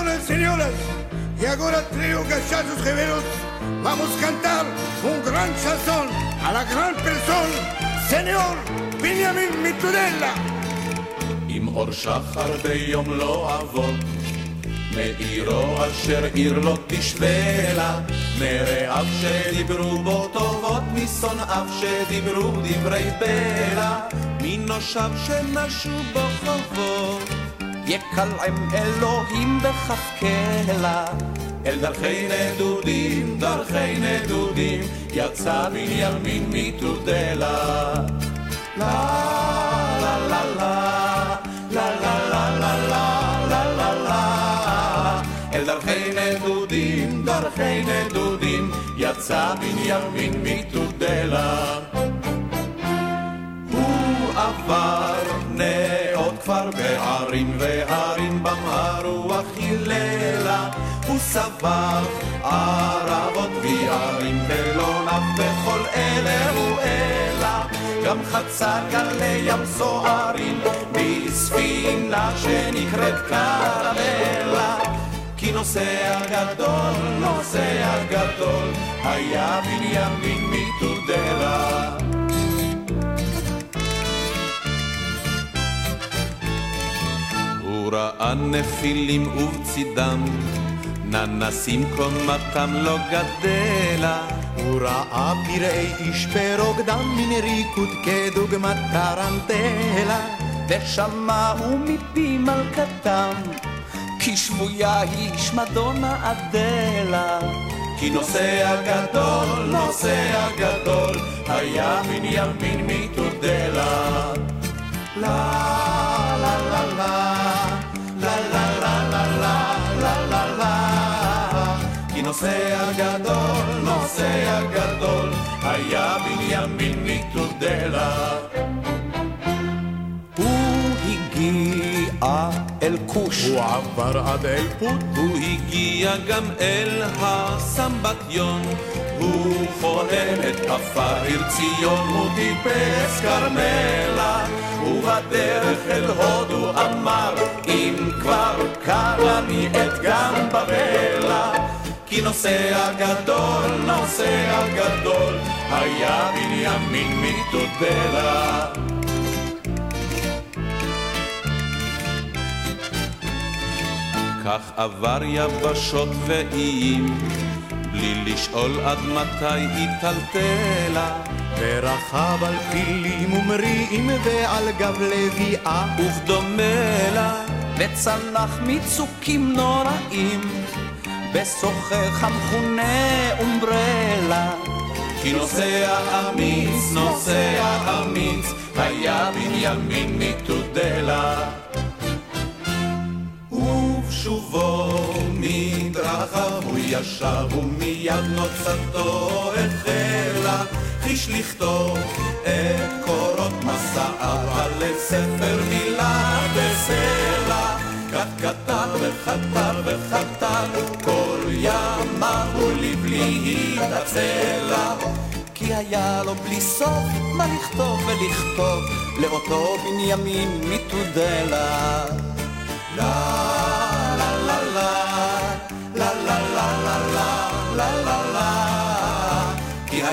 Señoras, señoras, y ahora trío gachazos gemelos, vamos a cantar un gran chanson a la gran persona, señor בנימין מטודלה. עם אור שחר ביום לא אבוד, מאירו אשר עיר לא תשווה לה, מרעיו שדיברו בו טובות, משונאיו שדיברו דברי בלע, מנושיו שנשו בו חובות. יקלעם אלוהים בכף קלע. אל דרכי נדודים, דרכי נדודים, יצא בנימין מתודלה. לה לה לה לה לה לה לה לה לה לה לה אל דרכי נדודים, דרכי נדודים, יצא בנימין מתודלה. הרוח היללה הוא סבב ערבות ויערים ולא נף בכל אלה הוא אלה גם חצה גלי ים סוערים בספינה שנקראת קרמלה כי נוסע גדול, נוסע גדול, היה בנימין מתודלה. הוא ראה נפילים ובצידם, ננסים קומתם לא גדלה. הוא ראה פראי איש ברוקדם מן ריקוד כדוגמת טרנטלה. ושמעו מפי מלכתם, כי שבויה היא שמדונה אדלה. כי נוסע גדול, נוסע גדול, היה בנימין מתודלה. לה לה נוסע גדול, נוסע גדול, היה בנימין מתודלה. הוא הגיע אל כוש, הוא עבר עד אל פוט, הוא הגיע גם אל הסמבטיון, הוא חולם את עפר ציון, הוא טיפס כרמלה, ובדרך אל הודו אמר, אם כבר קרה לי את גם בבלה. כי נוסע גדול, נוסע גדול, היה בנימין מתודלה. כך עבר יבשות ואיים, בלי לשאול עד מתי היא טלטלה. ורכב על פילים ומריעים ועל גב לביאה, ובדומה לה, וצנח מצוקים נוראים, בסוחך המכונה אומברלה. כי נוסע אמיץ, נוסע אמיץ, היה בנימין מתודלה. ובשובו מדרכיו הוא ישב ומיד נוצתו החלה חיש לכתוב את קורות מסעיו על ספר מילה בסלע כך כתב וכתב וכתב ימיו ולבלי התעצלה כי היה לו בלי סוף מה לכתוב ולכתוב לאותו בנימין מתודלה לה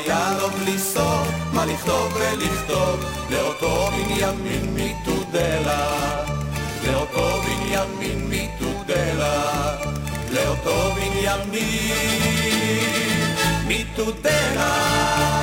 היה לו בלי סוף מה לכתוב ולכתוב לאותו בנימין מתודלה לאותו בנימין מתודלה Eu tô vindo mi, mim, me tutela.